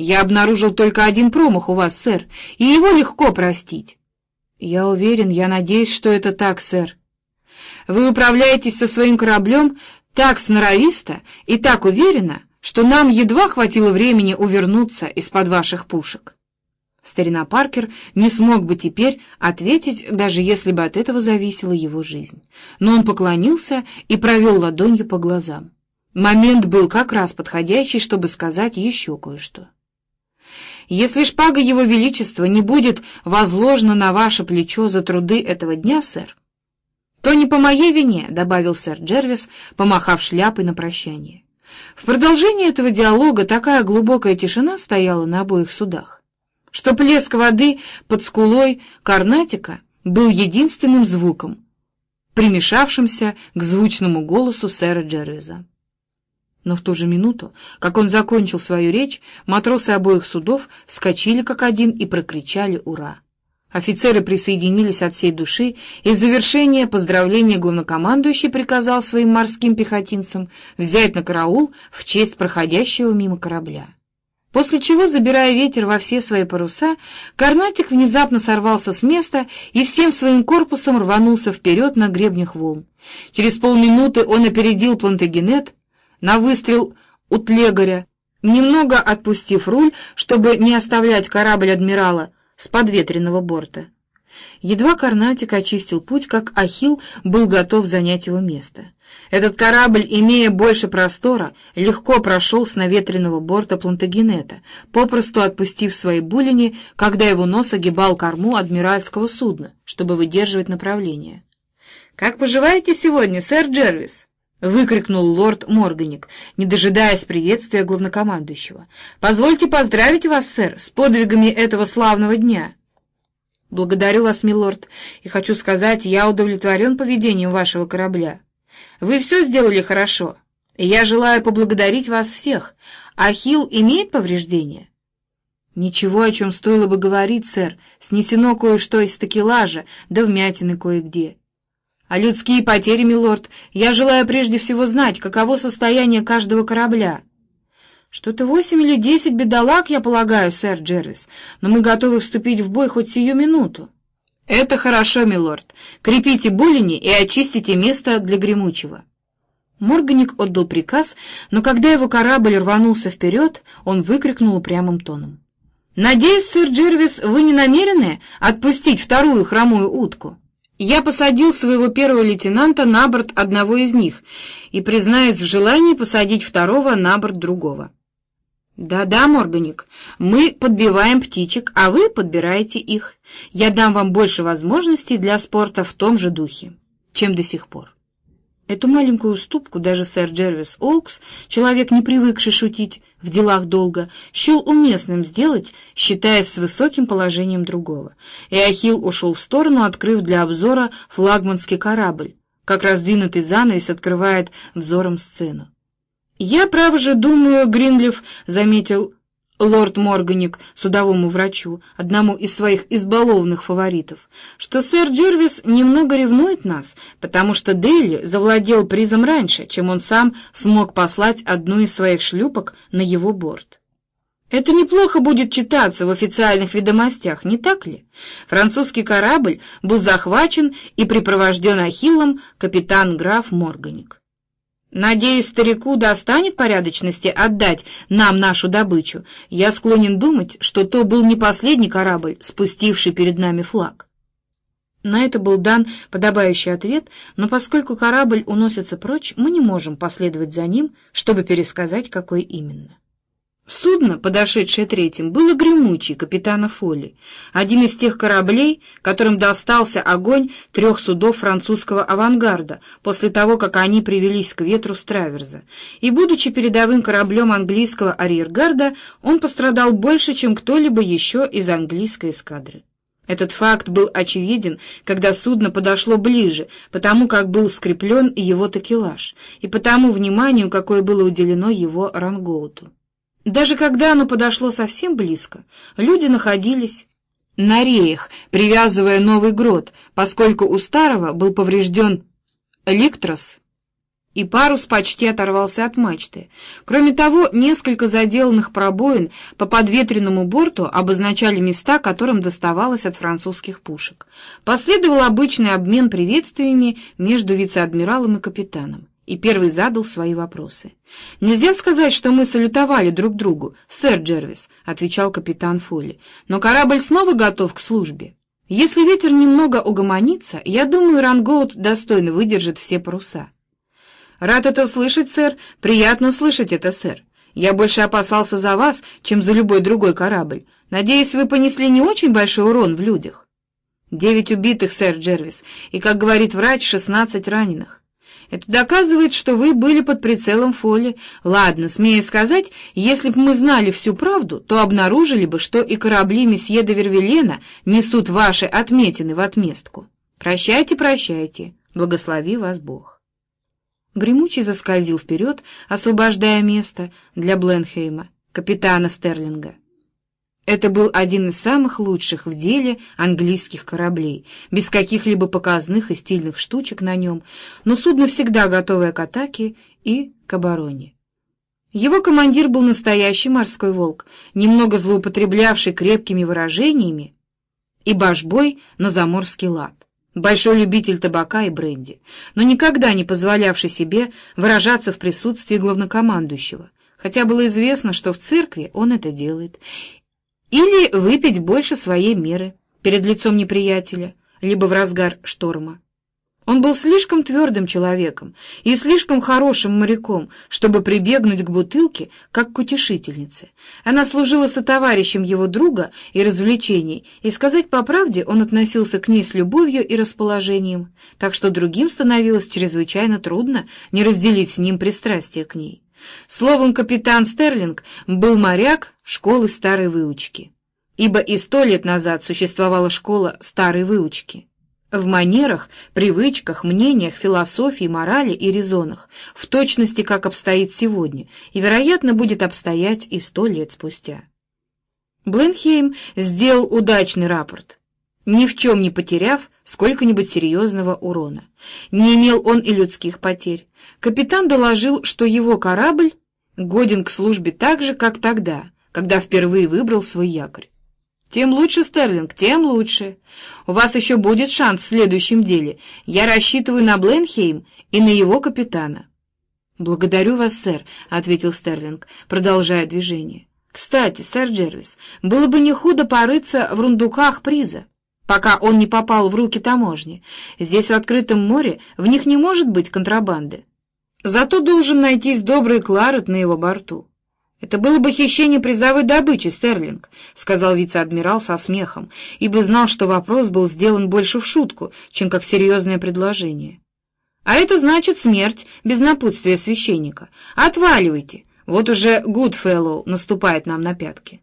Я обнаружил только один промах у вас, сэр, и его легко простить. Я уверен, я надеюсь, что это так, сэр. Вы управляетесь со своим кораблем так сноровисто и так уверенно, что нам едва хватило времени увернуться из-под ваших пушек. Старина Паркер не смог бы теперь ответить, даже если бы от этого зависела его жизнь. Но он поклонился и провел ладонью по глазам. Момент был как раз подходящий, чтобы сказать еще кое-что. «Если шпага Его Величества не будет возложена на ваше плечо за труды этого дня, сэр, то не по моей вине», — добавил сэр Джервис, помахав шляпой на прощание. В продолжении этого диалога такая глубокая тишина стояла на обоих судах, что плеск воды под скулой Карнатика был единственным звуком, примешавшимся к звучному голосу сэра Джервиза. Но в ту же минуту, как он закончил свою речь, матросы обоих судов вскочили как один и прокричали «Ура!». Офицеры присоединились от всей души, и в завершение поздравления главнокомандующий приказал своим морским пехотинцам взять на караул в честь проходящего мимо корабля. После чего, забирая ветер во все свои паруса, Карнатик внезапно сорвался с места и всем своим корпусом рванулся вперед на гребнях волн. Через полминуты он опередил Плантагенет на выстрел у Тлегаря, немного отпустив руль, чтобы не оставлять корабль адмирала, с подветренного борта. Едва Карнатик очистил путь, как Ахил был готов занять его место. Этот корабль, имея больше простора, легко прошел с наветренного борта Плантагенета, попросту отпустив свои булини, когда его нос огибал корму адмиральского судна, чтобы выдерживать направление. «Как поживаете сегодня, сэр Джервис?» — выкрикнул лорд Морганик, не дожидаясь приветствия главнокомандующего. «Позвольте поздравить вас, сэр, с подвигами этого славного дня». «Благодарю вас, милорд, и хочу сказать, я удовлетворен поведением вашего корабля. Вы все сделали хорошо, и я желаю поблагодарить вас всех. Ахилл имеет повреждения?» «Ничего, о чем стоило бы говорить, сэр. Снесено кое-что из такелажа, да вмятины кое-где». А людские потери, милорд, я желаю прежде всего знать, каково состояние каждого корабля. Что-то восемь или десять бедолаг, я полагаю, сэр Джеррис, но мы готовы вступить в бой хоть сию минуту. Это хорошо, милорд. Крепите булини и очистите место для гремучего. Морганик отдал приказ, но когда его корабль рванулся вперед, он выкрикнул упрямым тоном. «Надеюсь, сэр Джервис, вы не намерены отпустить вторую хромую утку?» Я посадил своего первого лейтенанта на борт одного из них и признаюсь в желании посадить второго на борт другого. «Да-да, Морганик, мы подбиваем птичек, а вы подбираете их. Я дам вам больше возможностей для спорта в том же духе, чем до сих пор». Эту маленькую уступку даже сэр Джервис Оукс, человек, не привыкший шутить в делах долго, счел уместным сделать, считаясь с высоким положением другого. И Ахилл ушел в сторону, открыв для обзора флагманский корабль, как раздвинутый занавес открывает взором сцену. «Я, право же, думаю, Гринлиф», — заметил лорд Морганик судовому врачу, одному из своих избалованных фаворитов, что сэр Джервис немного ревнует нас, потому что Дейли завладел призом раньше, чем он сам смог послать одну из своих шлюпок на его борт. Это неплохо будет читаться в официальных ведомостях, не так ли? Французский корабль был захвачен и припровожден Ахиллом капитан-граф Морганик. Надеюсь, старику достанет порядочности отдать нам нашу добычу. Я склонен думать, что то был не последний корабль, спустивший перед нами флаг. На это был дан подобающий ответ, но поскольку корабль уносится прочь, мы не можем последовать за ним, чтобы пересказать, какой именно. Судно, подошедшее третьим, было гремучий капитана Фолли, один из тех кораблей, которым достался огонь трех судов французского авангарда после того, как они привелись к ветру с траверза. И, будучи передовым кораблем английского арьергарда, он пострадал больше, чем кто-либо еще из английской эскадры. Этот факт был очевиден, когда судно подошло ближе, потому как был скреплен его такелаж, и потому вниманию, какое было уделено его рангоуту. Даже когда оно подошло совсем близко, люди находились на реях, привязывая новый грот, поскольку у старого был поврежден ликтрос и парус почти оторвался от мачты. Кроме того, несколько заделанных пробоин по подветренному борту обозначали места, которым доставалось от французских пушек. Последовал обычный обмен приветствиями между вице-адмиралом и капитаном, и первый задал свои вопросы. «Нельзя сказать, что мы салютовали друг другу, сэр Джервис», — отвечал капитан Фолли, «но корабль снова готов к службе». Если ветер немного угомонится, я думаю, Рангоут достойно выдержит все паруса. Рад это слышать, сэр. Приятно слышать это, сэр. Я больше опасался за вас, чем за любой другой корабль. Надеюсь, вы понесли не очень большой урон в людях. Девять убитых, сэр Джервис, и, как говорит врач, шестнадцать раненых. Это доказывает, что вы были под прицелом Фоли. Ладно, смею сказать, если бы мы знали всю правду, то обнаружили бы, что и корабли месье де Вервилена несут ваши отметины в отместку. Прощайте, прощайте, благослови вас Бог. Гремучий заскользил вперед, освобождая место для Бленхейма, капитана Стерлинга. Это был один из самых лучших в деле английских кораблей, без каких-либо показных и стильных штучек на нем, но судно всегда готовое к атаке и к обороне. Его командир был настоящий морской волк, немного злоупотреблявший крепкими выражениями и башбой на заморский лад. Большой любитель табака и бренди, но никогда не позволявший себе выражаться в присутствии главнокомандующего, хотя было известно, что в церкви он это делает, или выпить больше своей меры перед лицом неприятеля, либо в разгар шторма. Он был слишком твердым человеком и слишком хорошим моряком, чтобы прибегнуть к бутылке, как к утешительнице. Она служила сотоварищем его друга и развлечений, и, сказать по правде, он относился к ней с любовью и расположением, так что другим становилось чрезвычайно трудно не разделить с ним пристрастие к ней. Словом, капитан Стерлинг был моряк школы старой выучки, ибо и сто лет назад существовала школа старой выучки. В манерах, привычках, мнениях, философии, морали и резонах, в точности, как обстоит сегодня, и, вероятно, будет обстоять и сто лет спустя. Бленхейм сделал удачный рапорт, ни в чем не потеряв сколько-нибудь серьезного урона. Не имел он и людских потерь. Капитан доложил, что его корабль годен к службе так же, как тогда, когда впервые выбрал свой якорь. Тем лучше, Стерлинг, тем лучше. У вас еще будет шанс в следующем деле. Я рассчитываю на Бленхейм и на его капитана. «Благодарю вас, сэр», — ответил Стерлинг, продолжая движение. «Кстати, сэр Джервис, было бы не худо порыться в рундуках приза, пока он не попал в руки таможни. Здесь, в открытом море, в них не может быть контрабанды. Зато должен найтись добрый Кларет на его борту. «Это было бы хищение призовой добычи, Стерлинг», — сказал вице-адмирал со смехом, ибо знал, что вопрос был сделан больше в шутку, чем как серьезное предложение. «А это значит смерть без напутствия священника. Отваливайте, вот уже Гудфеллоу наступает нам на пятки».